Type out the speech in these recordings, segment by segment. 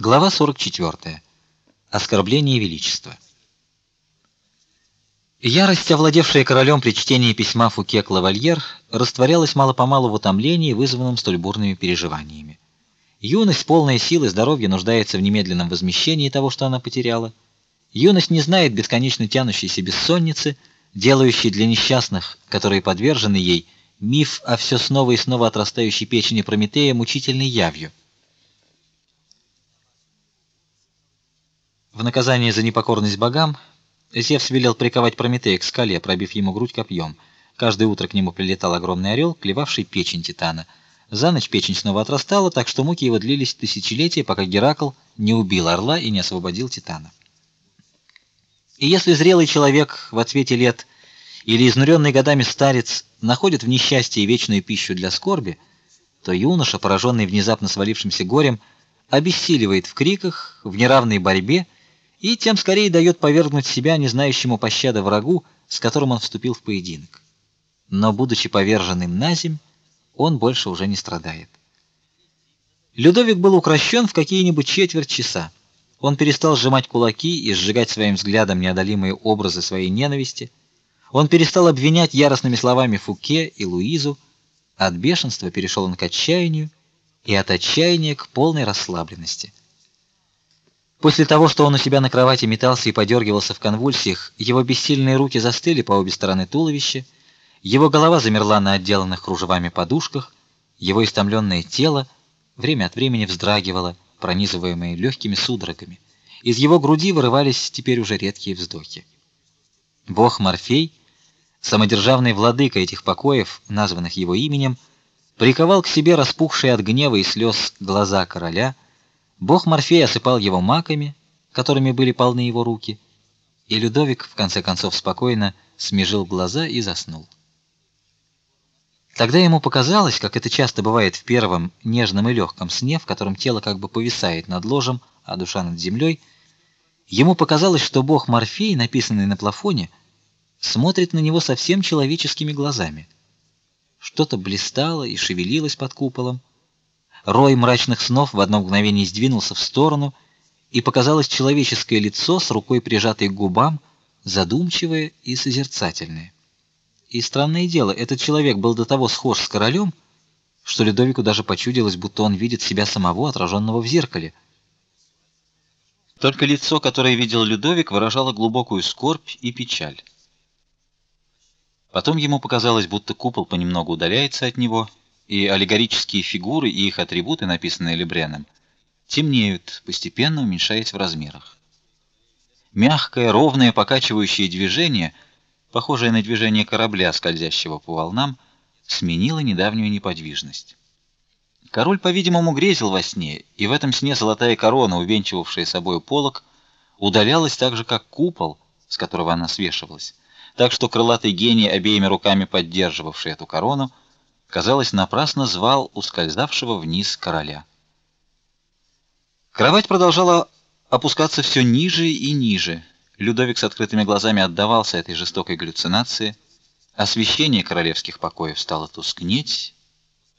Глава 44. Оскорбление величества. Ярость, овладевшая королем при чтении письма Фуке к Лавальер, растворялась мало-помалу в утомлении, вызванном столь бурными переживаниями. Юность, полная сил и здоровья, нуждается в немедленном возмещении того, что она потеряла. Юность не знает бесконечно тянущейся бессонницы, делающей для несчастных, которые подвержены ей, миф о все снова и снова отрастающей печени Прометея мучительной явью. В наказание за непокорность богам Зевс велел приковать Прометея к скале, пробив ему грудь копьем. Каждое утро к нему прилетал огромный орел, клевавший печень титана. За ночь печень снова отрастала, так что муки его длились тысячелетия, пока Геракл не убил орла и не освободил титана. И если зрелый человек в отсвете лет или изнуренный годами старец находит в несчастье вечную пищу для скорби, то юноша, пораженный внезапно свалившимся горем, обессиливает в криках, в неравной борьбе и тем скорее дает повергнуть себя не знающему пощады врагу, с которым он вступил в поединок. Но будучи поверженным на земь, он больше уже не страдает. Людовик был укращен в какие-нибудь четверть часа. Он перестал сжимать кулаки и сжигать своим взглядом неодолимые образы своей ненависти. Он перестал обвинять яростными словами Фуке и Луизу. От бешенства перешел он к отчаянию и от отчаяния к полной расслабленности. После того, что он у себя на кровати метался и подергивался в конвульсиях, его бессильные руки застыли по обе стороны туловища, его голова замерла на отделанных кружевами подушках, его истомленное тело время от времени вздрагивало, пронизываемое легкими судорогами. Из его груди вырывались теперь уже редкие вздохи. Бог Морфей, самодержавный владыка этих покоев, названных его именем, приковал к себе распухшие от гнева и слез глаза короля — Бог Морфей осыпал его маками, которыми были полны его руки, и Людовик в конце концов спокойно смежил глаза и заснул. Тогда ему показалось, как это часто бывает в первом нежном и легком сне, в котором тело как бы повисает над ложем, а душа над землей, ему показалось, что Бог Морфей, написанный на плафоне, смотрит на него совсем человеческими глазами. Что-то блистало и шевелилось под куполом, Рой мрачных снов в одно мгновение сдвинулся в сторону, и показалось человеческое лицо с рукой прижатой к губам, задумчивое и созерцательное. И странное дело, этот человек был до того схож с королем, что Людовику даже почудилось, будто он видит себя самого, отраженного в зеркале. Только лицо, которое видел Людовик, выражало глубокую скорбь и печаль. Потом ему показалось, будто купол понемногу удаляется от него, и аллегорические фигуры и их атрибуты, написанные Лебреном, темнеют, постепенно уменьшаясь в размерах. Мягкое, ровное покачивающее движение, похожее на движение корабля, скользящего по волнам, сменило недавнюю неподвижность. Король, по-видимому, грезил во сне, и в этом сне золотая корона, увенчивавшая собой полог, удалялась так же, как купол, с которого она свешивалась, так что крылатый гений, обеими руками поддерживавший эту корону, казалось, напрасно звал ускользавшего вниз короля. Кровать продолжала опускаться все ниже и ниже. Людовик с открытыми глазами отдавался этой жестокой галлюцинации. Освещение королевских покоев стало тускнеть,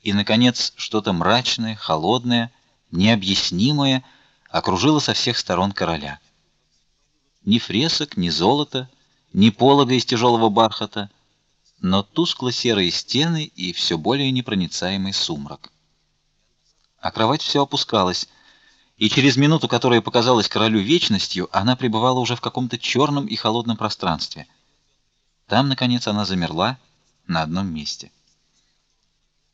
и наконец что-то мрачное, холодное, необъяснимое окружило со всех сторон короля. Ни фресок, ни золота, ни полога из тяжелого бархата, но тускло-серые стены и все более непроницаемый сумрак. А кровать все опускалась, и через минуту, которая показалась королю вечностью, она пребывала уже в каком-то черном и холодном пространстве. Там наконец она замерла на одном месте.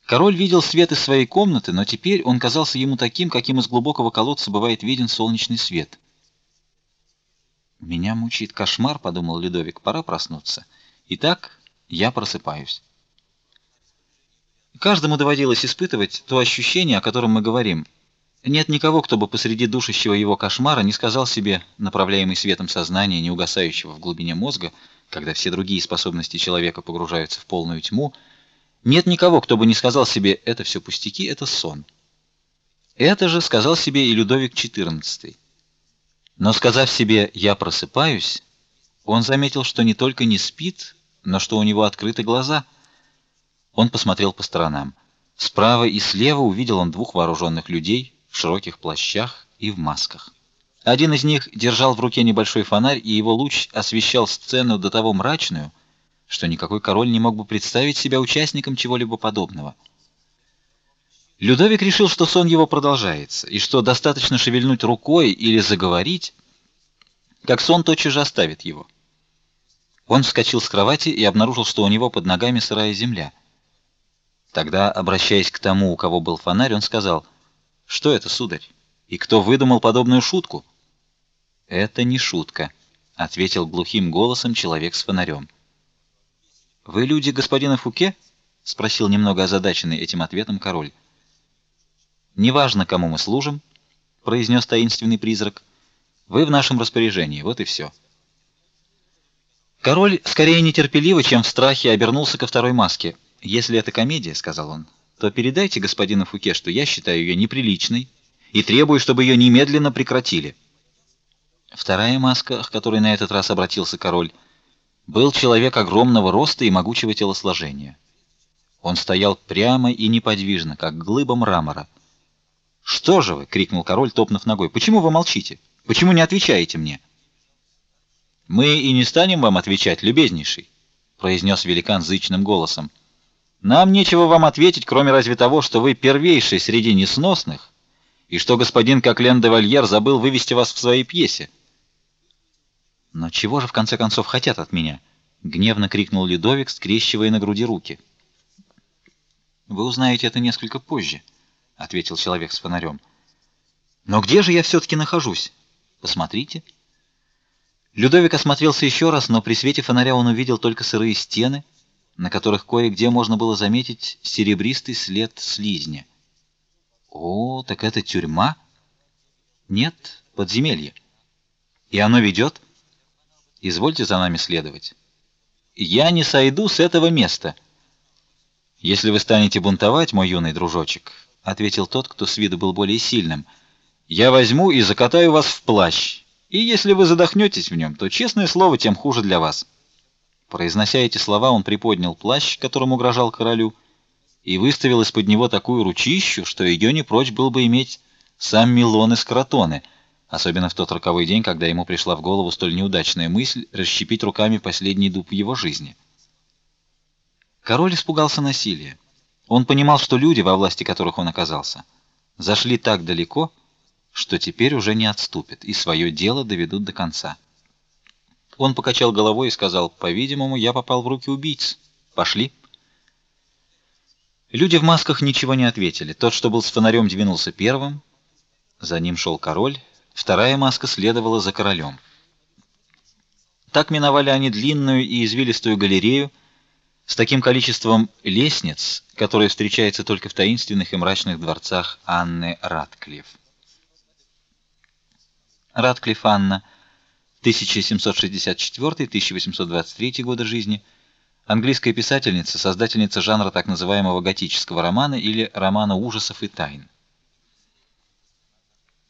Король видел свет из своей комнаты, но теперь он казался ему таким, каким из глубокого колодца бывает виден солнечный свет. Меня мучит кошмар, подумал Людовик, пора проснуться. Итак, я просыпаюсь. Каждому доводилось испытывать то ощущение, о котором мы говорим. Нет никого, кто бы посреди душащего его кошмара не сказал себе, направляемый светом сознания, не угасающего в глубине мозга, когда все другие способности человека погружаются в полную тьму, нет никого, кто бы не сказал себе: это все пустяки, это сон. Это же сказал себе и Людовик XIV. Но сказав себе: "Я просыпаюсь", он заметил, что не только не спит, но что у него открыты глаза. Он посмотрел по сторонам. Справа и слева увидел он двух вооруженных людей в широких плащах и в масках. Один из них держал в руке небольшой фонарь, и его луч освещал сцену до того мрачную, что никакой король не мог бы представить себя участником чего-либо подобного. Людовик решил, что сон его продолжается, и что достаточно шевельнуть рукой или заговорить, как сон тотчас же оставит его. Он вскочил с кровати и обнаружил, что у него под ногами сырая земля. Тогда, обращаясь к тому, у кого был фонарь, он сказал: "Что это, сударь? И кто выдумал подобную шутку?" "Это не шутка", ответил глухим голосом человек с фонарем. "Вы люди господина Фуке?" спросил немного озадаченный этим ответом король. "Неважно, кому мы служим", произнес таинственный призрак. "Вы в нашем распоряжении, вот и все». Король скорее нетерпеливо, чем в страхе обернулся ко второй маске. Если это комедия, сказал он, то передайте господину Фуке, что я считаю ее неприличной и требую, чтобы ее немедленно прекратили. Вторая маска, к которой на этот раз обратился король, был человек огромного роста и могучего телосложения. Он стоял прямо и неподвижно, как глыба мрамора. "Что же вы?" крикнул король, топнув ногой. "Почему вы молчите? Почему не отвечаете мне?" Мы и не станем вам отвечать, любезнейший, произнес великан зычным голосом. Нам нечего вам ответить, кроме разве того, что вы первейший среди несносных, и что господин Коклен де Вальер забыл вывести вас в своей пьесе. Но чего же в конце концов хотят от меня? гневно крикнул Людовик, скрещивая на груди руки. Вы узнаете это несколько позже, ответил человек с фонарем. Но где же я все таки нахожусь? Посмотрите. Людовик осмотрелся еще раз, но при свете фонаря он увидел только сырые стены, на которых кое-где можно было заметить серебристый след слизня. О, так это тюрьма? Нет, подземелье. И оно ведет? Извольте за нами следовать. Я не сойду с этого места. Если вы станете бунтовать, мой юный дружочек, ответил тот, кто с виду был более сильным. Я возьму и закатаю вас в плащ и если вы задохнетесь в нем, то честное слово, тем хуже для вас. Произнося эти слова, он приподнял плащ, которым угрожал королю, и выставил из-под него такую ручищу, что ее не прочь был бы иметь сам Милон из Кротоны, особенно в тот роковой день, когда ему пришла в голову столь неудачная мысль расщепить руками последний дуб его жизни. Король испугался насилия. Он понимал, что люди, во власти которых он оказался, зашли так далеко, что теперь уже не отступят и свое дело доведут до конца. Он покачал головой и сказал: "По-видимому, я попал в руки убийц. Пошли". Люди в масках ничего не ответили. Тот, что был с фонарем, двинулся первым, за ним шел король, вторая маска следовала за королем. Так миновали они длинную и извилистую галерею с таким количеством лестниц, которое встречается только в таинственных и мрачных дворцах Анны Ратклифф. Радклифф Анна, 1764-1823 годы жизни, английская писательница, создательница жанра так называемого готического романа или романа ужасов и тайн.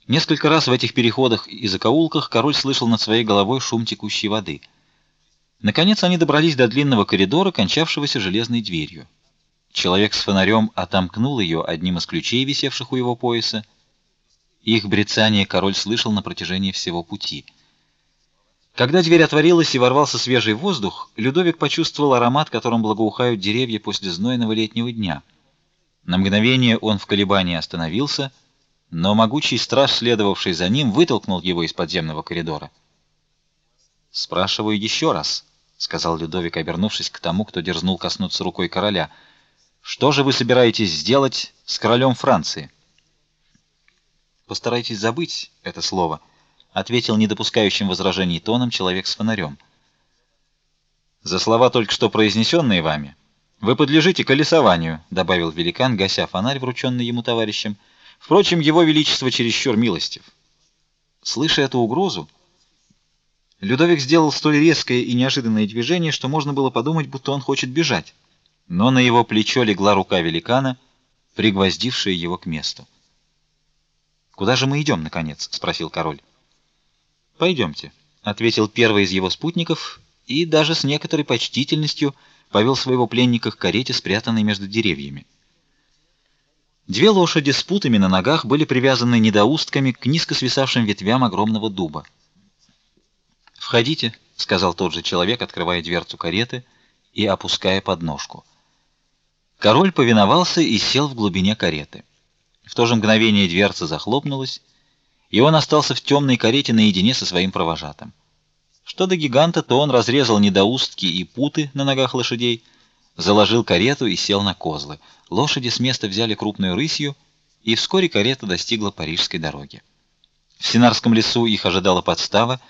Несколько раз в этих переходах и закоулках король слышал над своей головой шум текущей воды. Наконец они добрались до длинного коридора, кончавшегося железной дверью. Человек с фонарем отомкнул ее одним из ключей, висевших у его пояса, их брецание король слышал на протяжении всего пути. Когда дверь отворилась и ворвался свежий воздух, Людовик почувствовал аромат, которым благоухают деревья после знойного летнего дня. На мгновение он в колебании остановился, но могучий страж, следовавший за ним, вытолкнул его из подземного коридора. "Спрашиваю еще раз", сказал Людовик, обернувшись к тому, кто дерзнул коснуться рукой короля. "Что же вы собираетесь сделать с королем Франции?" Постарайтесь забыть это слово, ответил недопускающим возражений тоном человек с фонарем. За слова только что произнесенные вами вы подлежите колесованию, добавил великан, гася фонарь, врученный ему товарищем. Впрочем, его величество чересчур милостив. Слыша эту угрозу, Людовик сделал столь резкое и неожиданное движение, что можно было подумать, будто он хочет бежать. Но на его плечо легла рука великана, пригвоздившая его к месту. Куда же мы идем, наконец, спросил король. «Пойдемте», — ответил первый из его спутников и даже с некоторой почтительностью повел своего пленника к карете, спрятанной между деревьями. Две лошади с путами на ногах были привязаны недоустками к низко свисавшим ветвям огромного дуба. "Входите", сказал тот же человек, открывая дверцу кареты и опуская подножку. Король повиновался и сел в глубине кареты. В то же мгновение дверца захлопнулась, и он остался в темной карете наедине со своим провожатым. Что до гиганта, то он разрезал недоустки и путы на ногах лошадей, заложил карету и сел на козлы. Лошади с места взяли крупную рысью, и вскоре карета достигла парижской дороги. В Синарском лесу их ожидала подстава,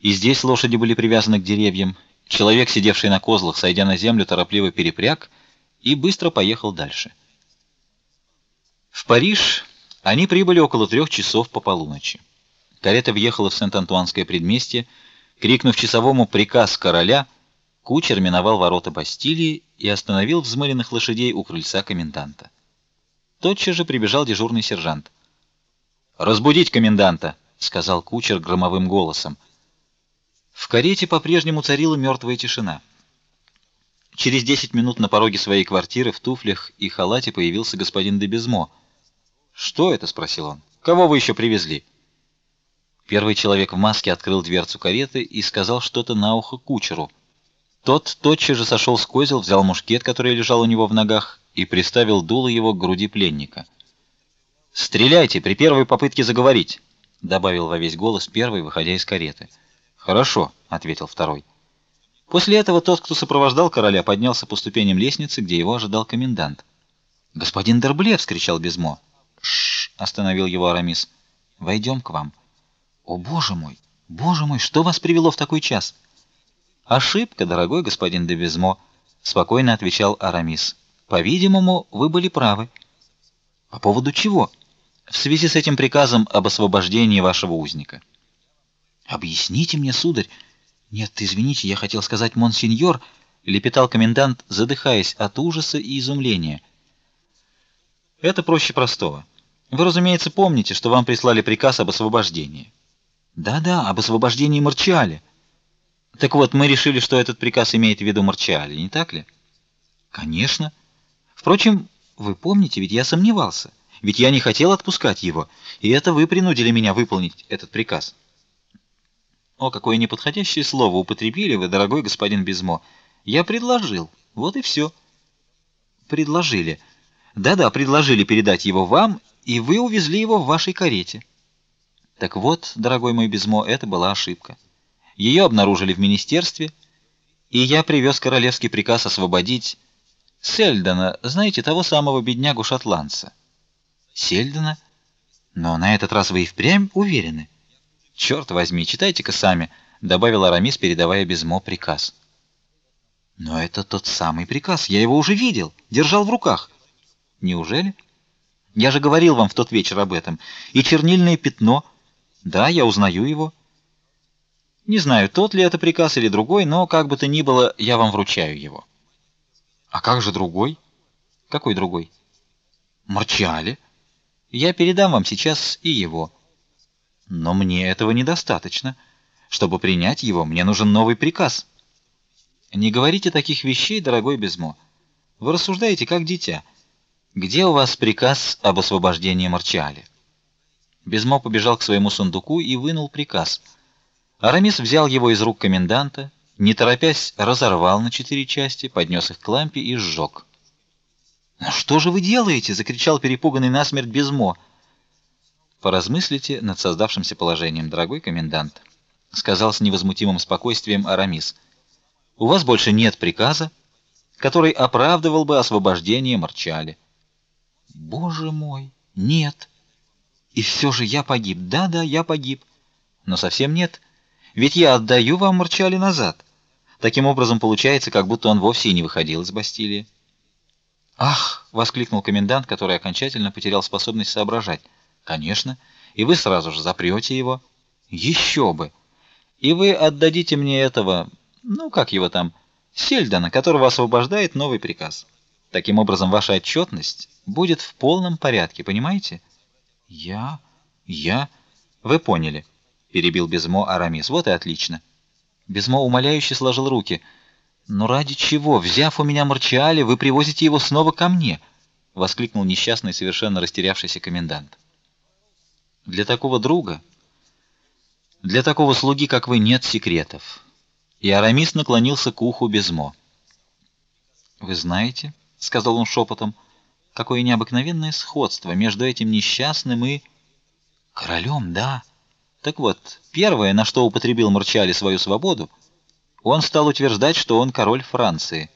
и здесь лошади были привязаны к деревьям. Человек, сидевший на козлах, сойдя на землю, торопливо перепряг и быстро поехал дальше. В Париж они прибыли около трех часов по полуночи. Карета въехала в Сент-Антуанское предместье, крикнув часовому приказ короля, кучер миновал ворота Бастилии и остановил взмыленных лошадей у крыльца коменданта. Тотчас же прибежал дежурный сержант. "Разбудить коменданта", сказал кучер громовым голосом. В карете по-прежнему царила мертвая тишина. Через десять минут на пороге своей квартиры в туфлях и халате появился господин де Безмо. "Что это?" спросил он. "Кого вы еще привезли?" Первый человек в маске открыл дверцу кареты и сказал что-то на ухо кучеру. Тот тотчас же сошел с козел, взял мушкет, который лежал у него в ногах, и приставил дуло его к груди пленника. "Стреляйте при первой попытке заговорить", добавил во весь голос первый, выходя из кареты. Хорошо, ответил второй. После этого тот, кто сопровождал короля, поднялся по ступеням лестницы, где его ожидал комендант. "Господин Дербле!" вскричал Безмо. "Шш!" остановил его Арамис. "Войдем к вам". "О, боже мой! Боже мой, что вас привело в такой час?" "Ошибка, дорогой господин де Безмо", спокойно отвечал Арамис. "По-видимому, вы были правы. По поводу чего?" "В связи с этим приказом об освобождении вашего узника". Объясните мне, сударь. Нет, извините, я хотел сказать монсеньор, лепетал комендант, задыхаясь от ужаса и изумления. Это проще простого. Вы, разумеется, помните, что вам прислали приказ об освобождении. Да-да, об освобождении Марчали. Так вот, мы решили, что этот приказ имеет в виду Марчали, не так ли? Конечно. Впрочем, вы помните, ведь я сомневался. Ведь я не хотел отпускать его, и это вы принудили меня выполнить этот приказ. О, какое неподходящее слово употребили вы, дорогой господин Безмо. Я предложил. Вот и все. Предложили. Да-да, предложили передать его вам, и вы увезли его в вашей карете. Так вот, дорогой мой Безмо, это была ошибка. Ее обнаружили в министерстве, и я привез королевский приказ освободить Сельдона, знаете, того самого беднягу-шотландца. Сельдона? Но на этот раз вы и впрямь уверены? Черт возьми, читайте-ка сами, добавил Арамис, передавая Безмо приказ. Но это тот самый приказ, я его уже видел, держал в руках. Неужели? Я же говорил вам в тот вечер об этом. И чернильное пятно. Да, я узнаю его. Не знаю, тот ли это приказ или другой, но как бы то ни было, я вам вручаю его. А как же другой? Какой другой? Марчали. Я передам вам сейчас и его. Но мне этого недостаточно. Чтобы принять его, мне нужен новый приказ. Не говорите таких вещей, дорогой Безмо. Вы рассуждаете как дитя. Где у вас приказ об освобождении Марчали? Безмо побежал к своему сундуку и вынул приказ. Арамис взял его из рук коменданта, не торопясь, разорвал на четыре части, поднес их к лампе и сжег. "Ну что же вы делаете?" закричал перепуганный насмерть Безмо. Поразмыслите над создавшимся положением, дорогой комендант, сказал с невозмутимым спокойствием Арамис. У вас больше нет приказа, который оправдывал бы освобождение Марчали. Боже мой, нет. И все же я погиб. Да-да, я погиб. Но совсем нет. Ведь я отдаю вам Марчали назад. Таким образом получается, как будто он вовсе и не выходил из Бастилии. Ах, воскликнул комендант, который окончательно потерял способность соображать. Конечно. И вы сразу же запрете его. Еще бы. И вы отдадите мне этого, ну, как его там, Сельдона, которого освобождает новый приказ. Таким образом, ваша отчетность будет в полном порядке, понимаете? Я я вы поняли, перебил Безмо Арамис. Вот и отлично. Безмо умоляюще сложил руки. Но ради чего, взяв у меня Марчали, вы привозите его снова ко мне? воскликнул несчастный, совершенно растерявшийся комендант. Для такого друга, для такого слуги, как вы, нет секретов. И Арамис наклонился к уху Безмо. Вы знаете, сказал он шепотом, какое необыкновенное сходство между этим несчастным и королем, да? Так вот, первое, на что употребил Марчали свою свободу, он стал утверждать, что он король Франции.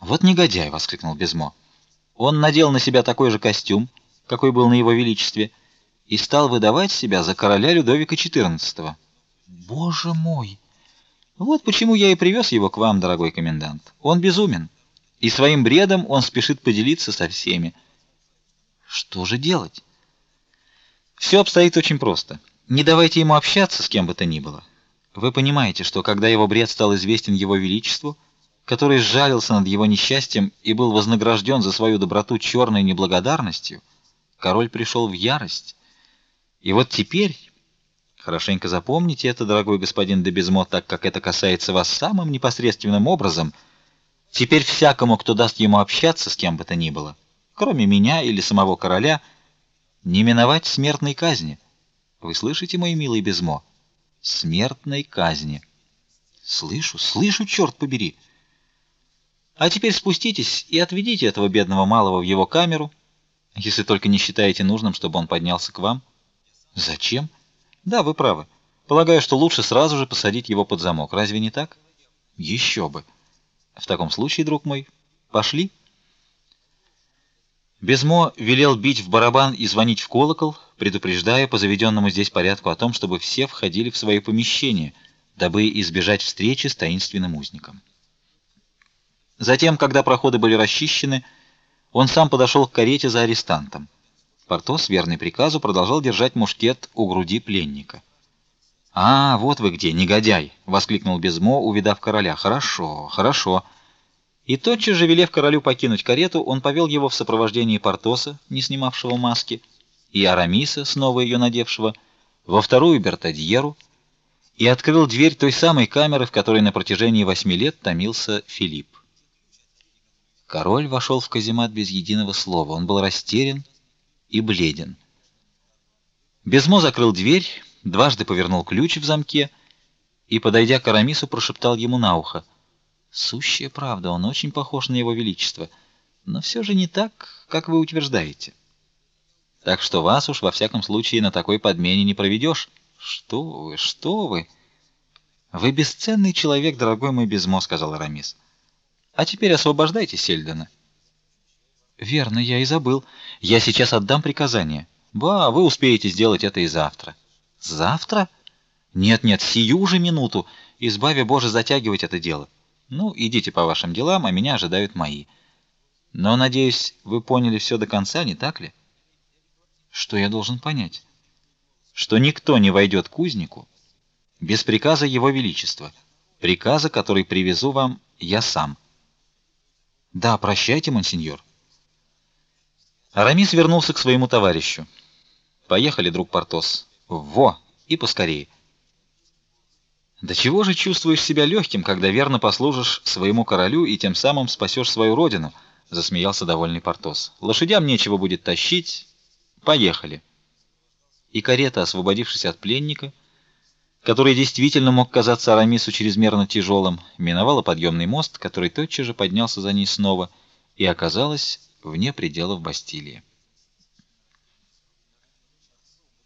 Вот негодяй, воскликнул Безмо. Он надел на себя такой же костюм, какой был на его величестве, и стал выдавать себя за короля Людовика XIV. Боже мой! Вот почему я и привез его к вам, дорогой комендант. Он безумен, и своим бредом он спешит поделиться со всеми. Что же делать? Все обстоит очень просто. Не давайте ему общаться с кем бы то ни было. Вы понимаете, что когда его бред стал известен его величеству, который сжалился над его несчастьем и был вознагражден за свою доброту черной неблагодарностью, король пришел в ярость. И вот теперь, хорошенько запомните это, дорогой господин де Безмо, так как это касается вас самым непосредственным образом, теперь всякому, кто даст ему общаться с кем бы то ни было, кроме меня или самого короля, не миновать смертной казни. Вы слышите, мой милый Безмо? Смертной казни. Слышу, слышу, черт побери. А теперь спуститесь и отведите этого бедного малого в его камеру, если только не считаете нужным, чтобы он поднялся к вам. Зачем? Да, вы правы. Полагаю, что лучше сразу же посадить его под замок. Разве не так? Еще бы. В таком случае, друг мой, пошли. Безмо велел бить в барабан и звонить в колокол, предупреждая по заведенному здесь порядку о том, чтобы все входили в свои помещения, дабы избежать встречи с таинственным узником. Затем, когда проходы были расчищены, он сам подошел к карете за арестантом. Портос, верный приказу, продолжал держать мушкет у груди пленника. "А, вот вы где, негодяй", воскликнул Безмо, увидав короля. "Хорошо, хорошо". И тотчас же велев королю покинуть карету, он повел его в сопровождении Портоса, не снимавшего маски, и Арамиса, снова ее надевшего, во вторую Бертадьеру, и открыл дверь той самой камеры, в которой на протяжении восьми лет томился Филипп. Король вошел в каземат без единого слова. Он был растерян и бледен. Безмо закрыл дверь, дважды повернул ключ в замке и, подойдя к Арамису, прошептал ему на ухо: "Сущая правда, он очень похож на его величество, но все же не так, как вы утверждаете. Так что вас уж во всяком случае на такой подмене не проведешь. Что вы, что вы? Вы бесценный человек, дорогой мой Безмо", сказал Арамис. А теперь освобождайте Сельдена. Верно, я и забыл. Я сейчас отдам приказание. Ба, вы успеете сделать это и завтра. Завтра? Нет, нет, сию же минуту. Избави Боже затягивать это дело. Ну, идите по вашим делам, а меня ожидают мои. Но, надеюсь, вы поняли все до конца, не так ли? Что я должен понять? Что никто не войдет к кузнику без приказа его величества, приказа, который привезу вам я сам. Да, прощайте, монсеньор. Арамис вернулся к своему товарищу. Поехали, друг Портос. Во, и поскорее. Да чего же чувствуешь себя легким, когда верно послужишь своему королю и тем самым спасешь свою родину, засмеялся довольный Портос. Лошадям нечего будет тащить. Поехали. И карета, освободившись от пленника, который действительно мог казаться Арамису чрезмерно тяжелым, миновала подъемный мост, который тотчас же поднялся за ней снова и оказалась вне пределов Бастилии.